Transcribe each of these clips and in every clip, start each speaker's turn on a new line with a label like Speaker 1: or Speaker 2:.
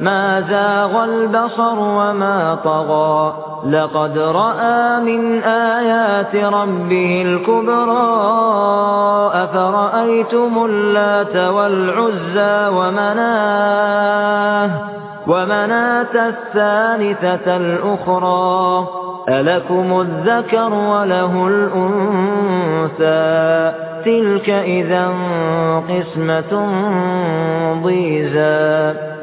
Speaker 1: ما زاغ البصر وما طغى. لقد رأى من آيات ربه الكبرى. أفرأيتم اللات والعزى ومناه؟ ومناة الثالثة الأخرى. ألكم الذكر وله الأنثى؟ تلك إذا قسمة ضيزى.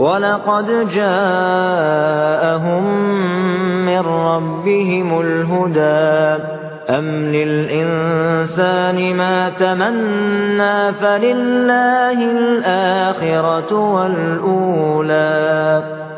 Speaker 1: ولقد جاءهم من ربهم الهدى أم للإنسان ما تمنى فلله الآخرة والأولى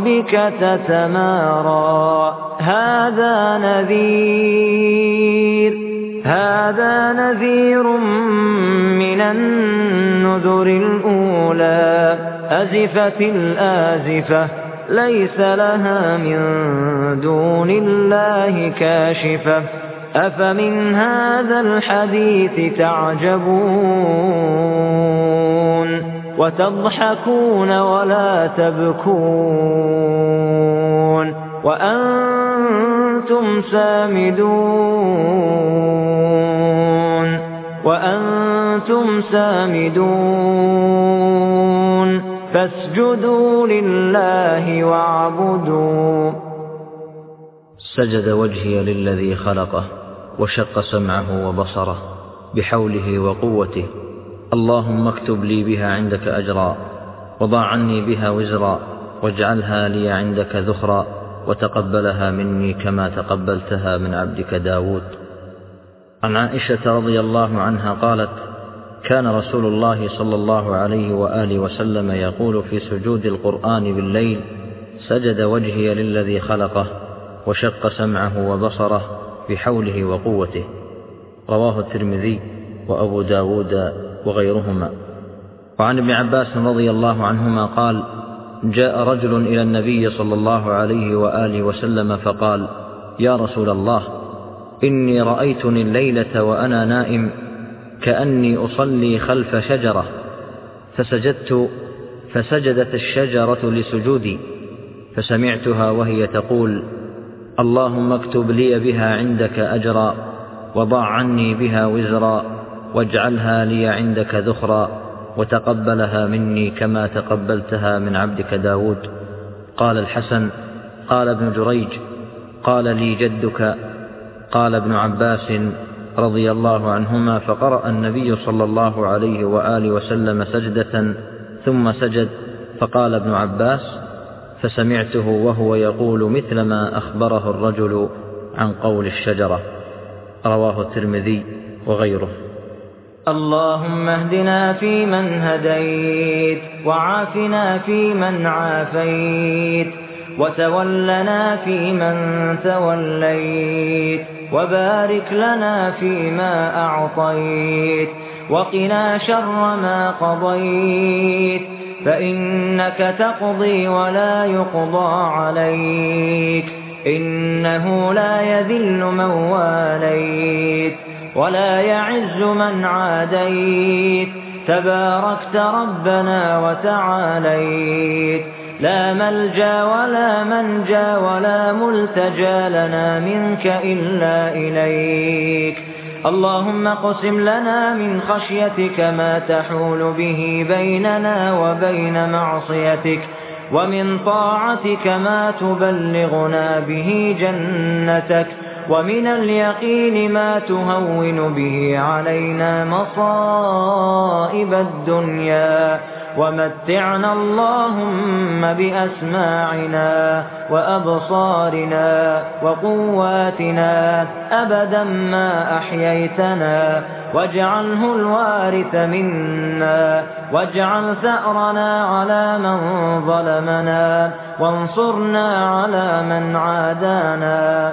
Speaker 1: ربك تتمارى. هذا نذير. هذا نذير من النذر الأولى. أزفت الآزفة. ليس لها من دون الله كاشفة. أفمن هذا الحديث تعجبون؟ وتضحكون ولا تبكون وأنتم سامدون وأنتم سامدون فاسجدوا لله واعبدوا
Speaker 2: سجد وجهي للذي خلقه وشق سمعه وبصره بحوله وقوته اللهم اكتب لي بها عندك أجرا وضع عني بها وزرا واجعلها لي عندك ذخرا وتقبلها مني كما تقبلتها من عبدك داود عن عائشة رضي الله عنها قالت كان رسول الله صلى الله عليه وآله وسلم يقول في سجود القرآن بالليل سجد وجهي للذي خلقه وشق سمعه وبصره بحوله وقوته. رواه الترمذي وأبو داود وغيرهما. وعن ابن عباس رضي الله عنهما قال جاء رجل إلى النبي صلى الله عليه وآله وسلم فقال يا رسول الله إني رأيتني الليلة وأنا نائم كأني أصلي خلف شجرة فسجدت فسجدت الشجرة لسجودي فسمعتها وهي تقول اللهم اكتب لي بها عندك أجرا وضع عني بها وزرا واجعلها لي عندك ذخرا وتقبلها مني كما تقبلتها من عبدك داود. قال الحسن قال ابن جريج قال لي جدك قال ابن عباس رضي الله عنهما فقرأ النبي صلى الله عليه وآله وسلم سجدة ثم سجد فقال ابن عباس فسمعته وهو يقول مثل ما أخبره الرجل عن قول الشجرة. رواه الترمذي وغيره.
Speaker 1: اللهم اهدنا فيمن هديت وعافنا فيمن عافيت وتولنا فيمن توليت وبارك لنا فيما أعطيت وقنا شر ما قضيت فإنك تقضي ولا يقضى عليك إنه لا يذل من واليت ولا يعز من عاديت. تباركت ربنا وتعاليت. لا ملجأ ولا منجأ ولا ملتجأ لنا منك إلا إليك. اللهم اقسم لنا من خشيتك ما تحول به بيننا وبين معصيتك ومن طاعتك ما تبلغنا به جنتك. ومن اليقين ما تهون به علينا مصائب الدنيا. ومتعنا اللهم بأسماعنا وأبصارنا وقواتنا أبدا ما أحييتنا. واجعله الوارث منا. واجعل ثأرنا على من ظلمنا. وانصرنا على من عادانا.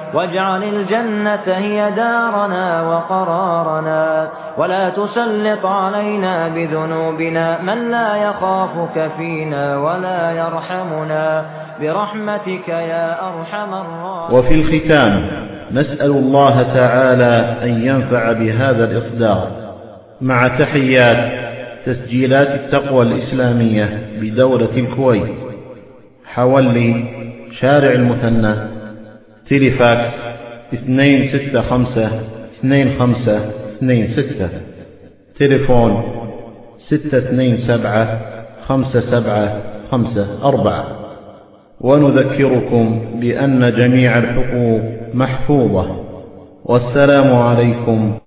Speaker 1: واجعل الجنة هي دارنا وقرارنا ولا تسلط علينا بذنوبنا من لا يخافك فينا ولا يرحمنا. برحمتك يا أرحم الراحمين.
Speaker 3: وفي الختام نسأل الله تعالى أن ينفع بهذا الإصدار. مع تحيات تسجيلات التقوى الإسلامية بدولة الكويت. حولي شارع المثنى تلفاكس اثنين ستة خمسة اثنين خمسة اثنين ستة. تلفون ستة اثنين سبعة خمسة سبعة خمسة أربعة. ونذكركم بأن جميع الحقوق محفوظة. والسلام عليكم